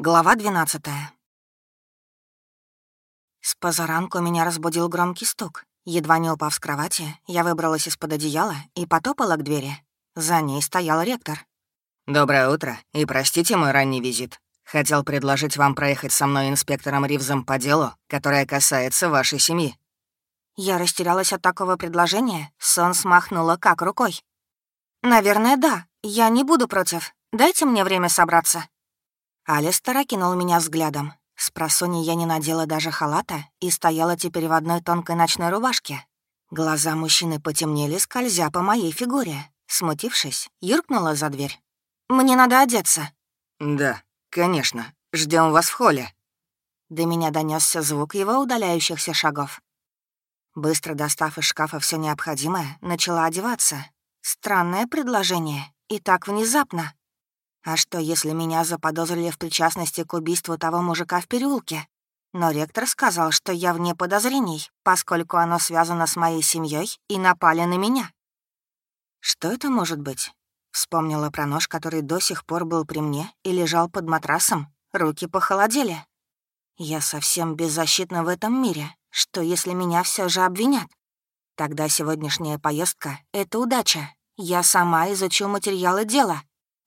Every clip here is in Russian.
Глава 12 С позаранку меня разбудил громкий стук. Едва не упав с кровати, я выбралась из-под одеяла и потопала к двери. За ней стоял ректор. «Доброе утро, и простите мой ранний визит. Хотел предложить вам проехать со мной инспектором Ривзом по делу, которое касается вашей семьи». Я растерялась от такого предложения, сон смахнула как рукой. «Наверное, да. Я не буду против. Дайте мне время собраться». Алистер окинул меня взглядом. С просони я не надела даже халата и стояла теперь в одной тонкой ночной рубашке. Глаза мужчины потемнели, скользя по моей фигуре. Смутившись, юркнула за дверь. «Мне надо одеться». «Да, конечно. Ждем вас в холле». До меня донесся звук его удаляющихся шагов. Быстро достав из шкафа все необходимое, начала одеваться. Странное предложение. И так внезапно. А что, если меня заподозрили в причастности к убийству того мужика в переулке? Но ректор сказал, что я вне подозрений, поскольку оно связано с моей семьей и напали на меня. Что это может быть? Вспомнила про нож, который до сих пор был при мне и лежал под матрасом. Руки похолодели. Я совсем беззащитна в этом мире. Что, если меня все же обвинят? Тогда сегодняшняя поездка — это удача. Я сама изучу материалы дела.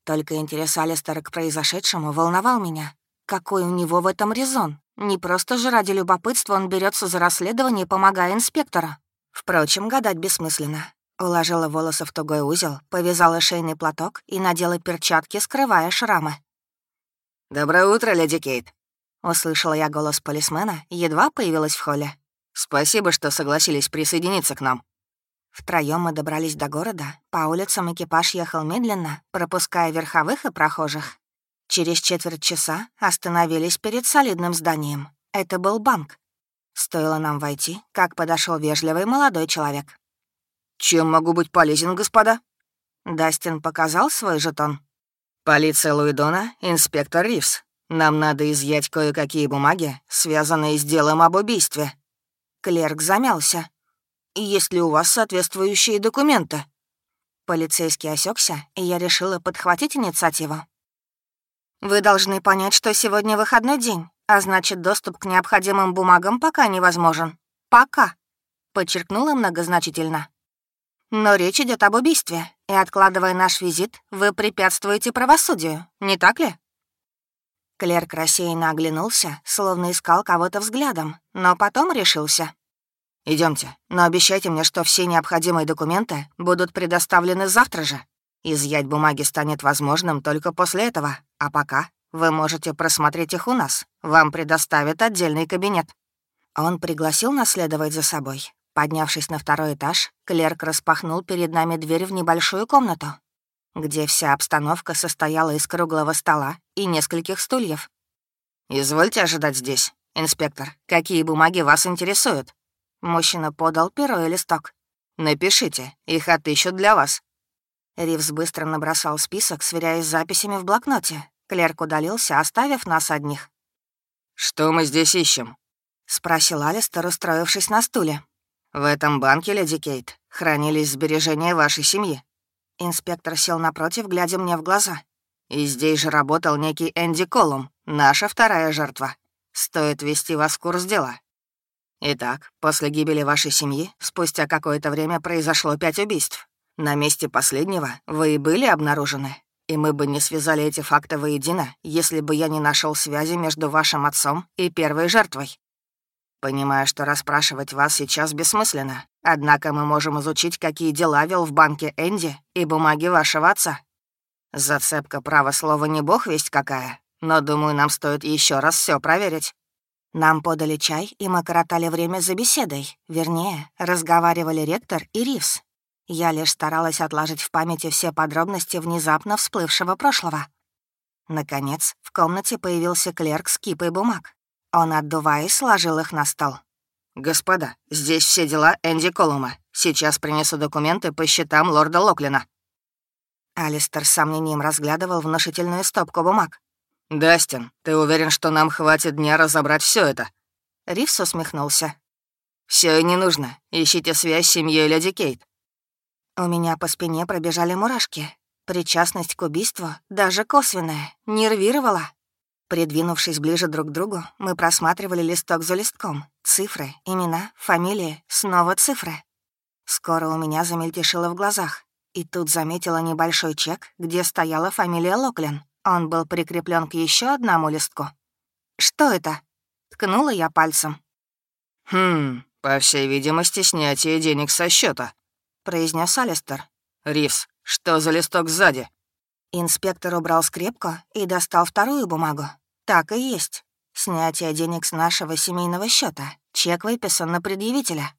Только интерес Алистера к произошедшему волновал меня. Какой у него в этом резон? Не просто же ради любопытства он берется за расследование, помогая инспектору. Впрочем, гадать бессмысленно. Уложила волосы в тугой узел, повязала шейный платок и надела перчатки, скрывая шрамы. «Доброе утро, леди Кейт!» Услышала я голос полисмена, едва появилась в холле. «Спасибо, что согласились присоединиться к нам». Втроем мы добрались до города. По улицам экипаж ехал медленно, пропуская верховых и прохожих. Через четверть часа остановились перед солидным зданием. Это был банк. Стоило нам войти, как подошел вежливый молодой человек. «Чем могу быть полезен, господа?» Дастин показал свой жетон. «Полиция Луидона, инспектор Ривз. Нам надо изъять кое-какие бумаги, связанные с делом об убийстве». Клерк замялся. Есть ли у вас соответствующие документы?» Полицейский осекся, и я решила подхватить инициативу. «Вы должны понять, что сегодня выходной день, а значит, доступ к необходимым бумагам пока невозможен. Пока», — подчеркнула многозначительно. «Но речь идет об убийстве, и, откладывая наш визит, вы препятствуете правосудию, не так ли?» Клерк рассеянно оглянулся, словно искал кого-то взглядом, но потом решился. Идемте, но обещайте мне, что все необходимые документы будут предоставлены завтра же. Изъять бумаги станет возможным только после этого, а пока вы можете просмотреть их у нас. Вам предоставят отдельный кабинет». Он пригласил нас следовать за собой. Поднявшись на второй этаж, клерк распахнул перед нами дверь в небольшую комнату, где вся обстановка состояла из круглого стола и нескольких стульев. «Извольте ожидать здесь, инспектор. Какие бумаги вас интересуют?» Мужчина подал перо и листок. «Напишите, их отыщут для вас». Ривз быстро набросал список, сверяясь с записями в блокноте. Клерк удалился, оставив нас одних. «Что мы здесь ищем?» — спросил Алистер, устроившись на стуле. «В этом банке, леди Кейт, хранились сбережения вашей семьи». Инспектор сел напротив, глядя мне в глаза. «И здесь же работал некий Энди Колум, наша вторая жертва. Стоит ввести вас в курс дела. Итак, после гибели вашей семьи спустя какое-то время произошло пять убийств. На месте последнего вы и были обнаружены, и мы бы не связали эти факты воедино, если бы я не нашел связи между вашим отцом и первой жертвой. Понимаю, что расспрашивать вас сейчас бессмысленно, однако мы можем изучить, какие дела вел в банке Энди и бумаги вашего отца. Зацепка права слова не бог весть какая, но, думаю, нам стоит еще раз все проверить. Нам подали чай, и мы коротали время за беседой. Вернее, разговаривали ректор и Ривз. Я лишь старалась отложить в памяти все подробности внезапно всплывшего прошлого. Наконец, в комнате появился клерк с кипой бумаг. Он, отдуваясь, сложил их на стол. «Господа, здесь все дела Энди Колума. Сейчас принесу документы по счетам лорда Локлина». Алистер с сомнением разглядывал внушительную стопку бумаг. «Дастин, ты уверен, что нам хватит дня разобрать все это?» Ривс усмехнулся. Все и не нужно. Ищите связь с семьей леди Кейт». У меня по спине пробежали мурашки. Причастность к убийству, даже косвенная, нервировала. Придвинувшись ближе друг к другу, мы просматривали листок за листком. Цифры, имена, фамилии, снова цифры. Скоро у меня замельтешило в глазах. И тут заметила небольшой чек, где стояла фамилия Локлин. Он был прикреплен к еще одному листку. «Что это?» — ткнула я пальцем. «Хм, по всей видимости, снятие денег со счета, произнес Алистер. «Ривз, что за листок сзади?» Инспектор убрал скрепку и достал вторую бумагу. Так и есть. Снятие денег с нашего семейного счета. Чек выписан на предъявителя.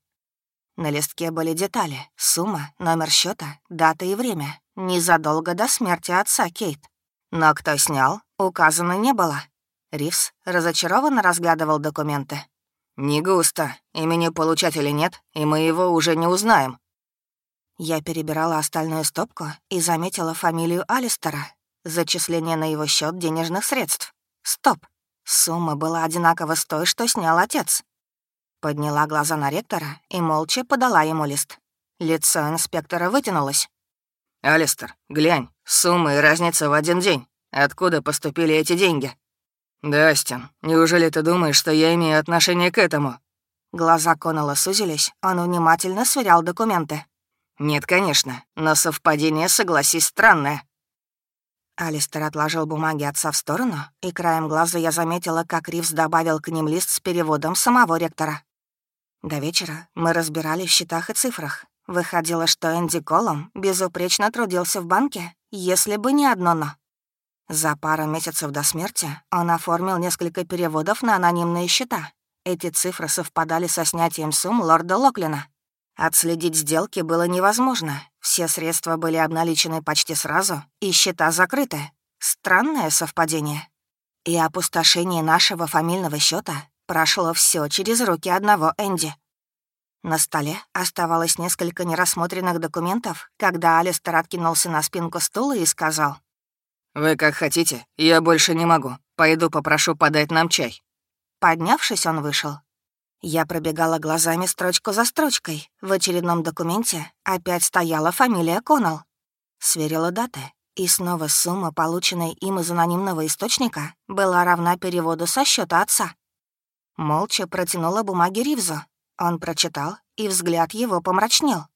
На листке были детали, сумма, номер счета, дата и время. Незадолго до смерти отца Кейт. Но кто снял, указано не было. Ривс разочарованно разглядывал документы. «Не густо. Имени получателя нет, и мы его уже не узнаем». Я перебирала остальную стопку и заметила фамилию Алистера. Зачисление на его счет денежных средств. Стоп. Сумма была одинакова с той, что снял отец. Подняла глаза на ректора и молча подала ему лист. Лицо инспектора вытянулось. «Алистер, глянь, сумма и разница в один день. Откуда поступили эти деньги?» «Дастин, неужели ты думаешь, что я имею отношение к этому?» Глаза Коннелла сузились, он внимательно сверял документы. «Нет, конечно, но совпадение, согласись, странное». Алистер отложил бумаги отца в сторону, и краем глаза я заметила, как Ривз добавил к ним лист с переводом самого ректора. До вечера мы разбирали в счетах и цифрах. Выходило, что Энди Колом безупречно трудился в банке, если бы не одно «но». За пару месяцев до смерти он оформил несколько переводов на анонимные счета. Эти цифры совпадали со снятием сумм лорда Локлина. Отследить сделки было невозможно. Все средства были обналичены почти сразу, и счета закрыты. Странное совпадение. И опустошение нашего фамильного счета прошло все через руки одного Энди. На столе оставалось несколько нерассмотренных документов, когда Алистер откинулся на спинку стула и сказал — «Вы как хотите, я больше не могу. Пойду попрошу подать нам чай». Поднявшись, он вышел. Я пробегала глазами строчку за строчкой. В очередном документе опять стояла фамилия Коннелл. Сверила даты, и снова сумма, полученная им из анонимного источника, была равна переводу со счета отца. Молча протянула бумаги Ривзу. Он прочитал, и взгляд его помрачнел.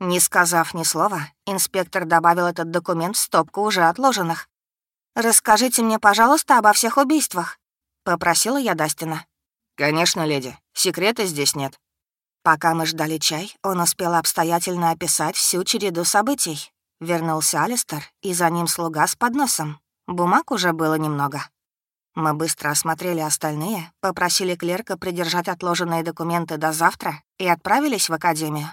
Не сказав ни слова, инспектор добавил этот документ в стопку уже отложенных. «Расскажите мне, пожалуйста, обо всех убийствах», — попросила я Дастина. «Конечно, леди. Секрета здесь нет». Пока мы ждали чай, он успел обстоятельно описать всю череду событий. Вернулся Алистер, и за ним слуга с подносом. Бумаг уже было немного. Мы быстро осмотрели остальные, попросили клерка придержать отложенные документы до завтра и отправились в академию.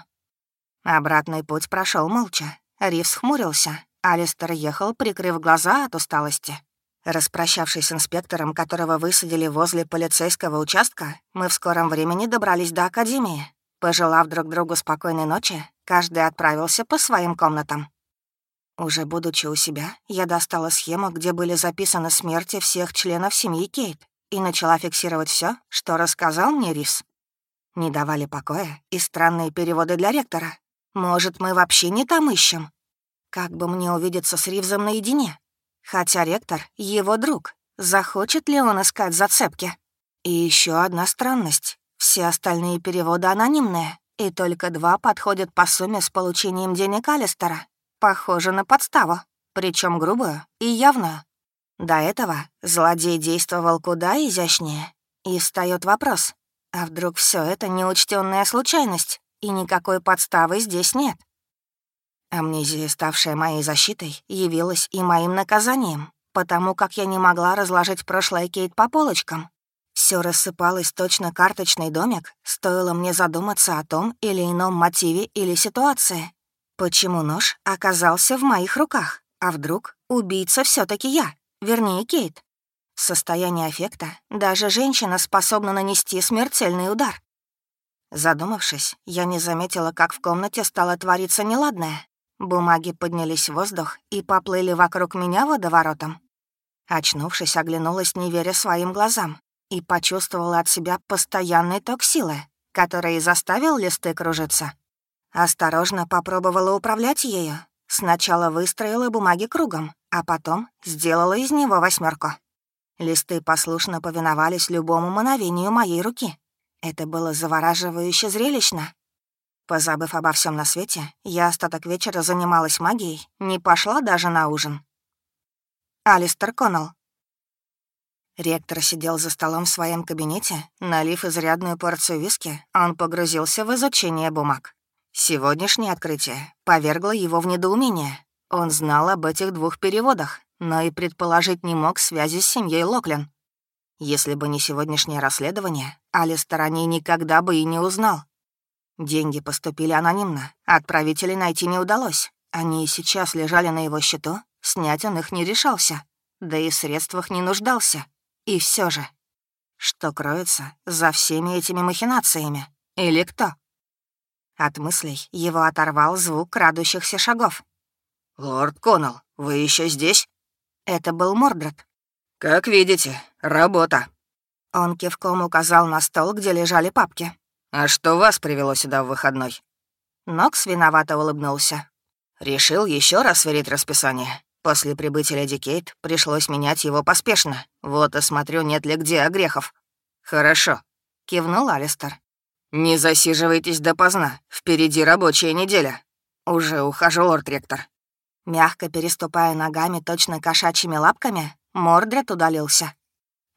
Обратный путь прошел молча. Ривс хмурился, Алистер ехал, прикрыв глаза от усталости. Распрощавшись с инспектором, которого высадили возле полицейского участка, мы в скором времени добрались до Академии. Пожелав друг другу спокойной ночи, каждый отправился по своим комнатам. Уже будучи у себя, я достала схему, где были записаны смерти всех членов семьи Кейт, и начала фиксировать все, что рассказал мне Рис. Не давали покоя и странные переводы для ректора. Может, мы вообще не там ищем? Как бы мне увидеться с Ривзом наедине? Хотя ректор — его друг. Захочет ли он искать зацепки? И еще одна странность. Все остальные переводы анонимные, и только два подходят по сумме с получением денег Алистера. Похоже на подставу, причем грубую и явную. До этого злодей действовал куда изящнее. И встает вопрос, а вдруг все это неучтенная случайность, и никакой подставы здесь нет? Амнезия, ставшая моей защитой, явилась и моим наказанием, потому как я не могла разложить прошлое Кейт по полочкам. Все рассыпалось точно карточный домик, стоило мне задуматься о том или ином мотиве или ситуации. Почему нож оказался в моих руках? А вдруг убийца все таки я, вернее, Кейт? В состоянии аффекта даже женщина способна нанести смертельный удар. Задумавшись, я не заметила, как в комнате стало твориться неладное. Бумаги поднялись в воздух и поплыли вокруг меня водоворотом. Очнувшись, оглянулась, не веря своим глазам, и почувствовала от себя постоянный ток силы, который заставил листы кружиться. Осторожно попробовала управлять ею. Сначала выстроила бумаги кругом, а потом сделала из него восьмерку. Листы послушно повиновались любому мановению моей руки. Это было завораживающе зрелищно. Позабыв обо всем на свете, я остаток вечера занималась магией, не пошла даже на ужин. Алистер Коннелл. Ректор сидел за столом в своем кабинете, налив изрядную порцию виски, он погрузился в изучение бумаг. Сегодняшнее открытие повергло его в недоумение. Он знал об этих двух переводах, но и предположить не мог связи с семьей Локлин. Если бы не сегодняшнее расследование, Алистер о ней никогда бы и не узнал. Деньги поступили анонимно, отправителей найти не удалось. Они и сейчас лежали на его счету, снять он их не решался, да и в средствах не нуждался. И все же, что кроется за всеми этими махинациями? Или кто? От мыслей его оторвал звук крадущихся шагов. «Лорд Коннелл, вы еще здесь?» Это был Мордред. «Как видите, работа». Он кивком указал на стол, где лежали папки. «А что вас привело сюда в выходной?» Нокс виновато улыбнулся. «Решил еще раз сверить расписание. После прибытия Леди Кейт пришлось менять его поспешно. Вот и смотрю, нет ли где огрехов. «Хорошо», — кивнул Алистер. «Не засиживайтесь допоздна. Впереди рабочая неделя. Уже ухожу, лорд-ректор». Мягко переступая ногами точно кошачьими лапками, Мордред удалился.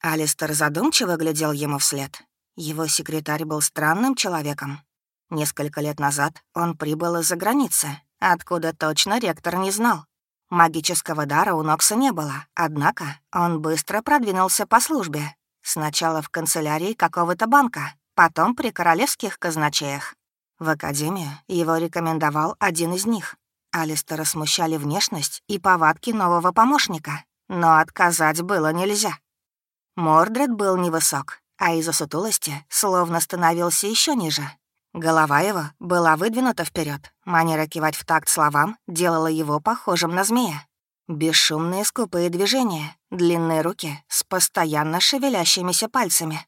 Алистер задумчиво глядел ему вслед. Его секретарь был странным человеком. Несколько лет назад он прибыл из-за границы, откуда точно ректор не знал. Магического дара у Нокса не было, однако он быстро продвинулся по службе. Сначала в канцелярии какого-то банка, потом при королевских казначеях. В академию его рекомендовал один из них. Алистера смущали внешность и повадки нового помощника, но отказать было нельзя. Мордред был невысок, а из-за сутулости словно становился еще ниже, Голова его была выдвинута вперед. Манера кивать в такт словам делала его похожим на змея. Бесшумные скупые движения, длинные руки с постоянно шевелящимися пальцами.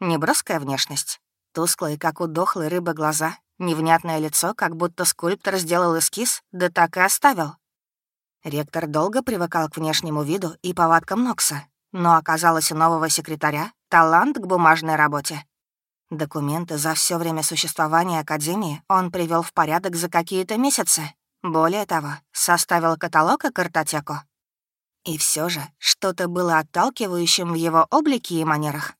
Неброская внешность, тусклые, как у дохлой рыбы, глаза, невнятное лицо, как будто скульптор сделал эскиз, да так и оставил. Ректор долго привыкал к внешнему виду и повадкам Нокса, но оказалось у нового секретаря талант к бумажной работе. Документы за все время существования Академии он привел в порядок за какие-то месяцы. Более того, составил каталог и картотеку. И все же что-то было отталкивающим в его облике и манерах.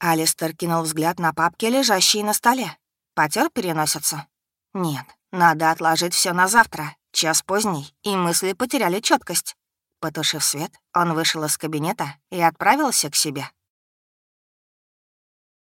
Алистер кинул взгляд на папки, лежащие на столе. Потер переносицу. Нет, надо отложить все на завтра. Час поздний, и мысли потеряли четкость. Потушив свет, он вышел из кабинета и отправился к себе.